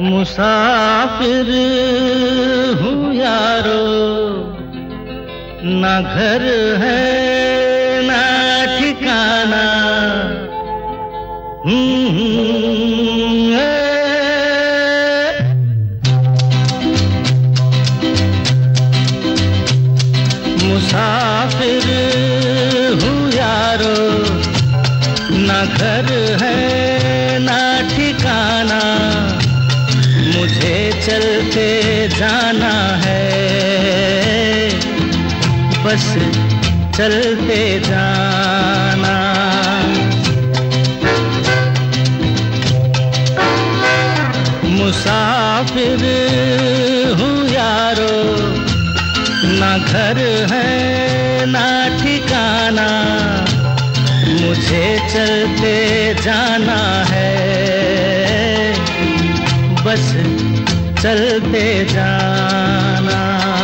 मुसाफिर हूँ यारो। ना घर है, ना ठिकाना। मुसाफिर हूँ यारो। ना घर है, ना ठिकाना। चलते जाना है। बस चलते जाना। मुसाफिर हूँ यारो, ना घर है, ना ठिकाना। मुझे चलते जाना है। बस चलते जाना।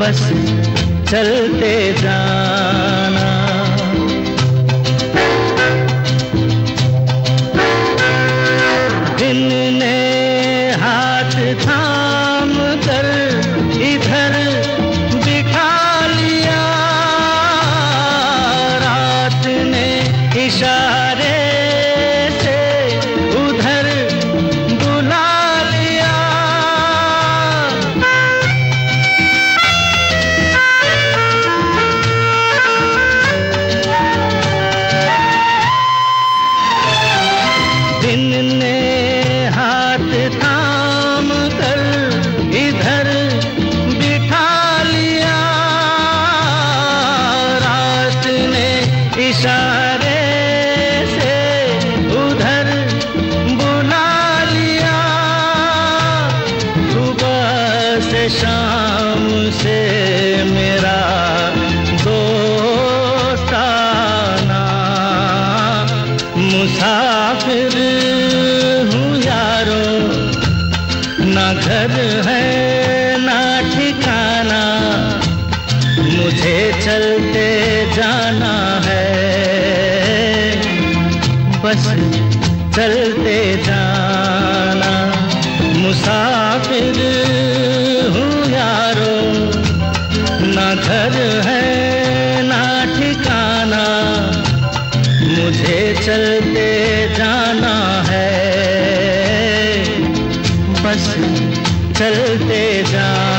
बस चलते जाना। दिन ने हाथ थाम कर इधर बिठा लिया। रात ने इशारे ने हाथ थाम कर इधर बिठा लिया। रात ने इशारे से उधर बुला लिया। सुबह से शाम से मेरा दोस्ताना मुसाफिर पर है ना ठिकाना, मुझे चलते जाना है। बस चलते जाना, मुसाफिर हूँ यारो। ना घर है, ना ठिकाना, मुझे चलते जाना है। बस चलते जा।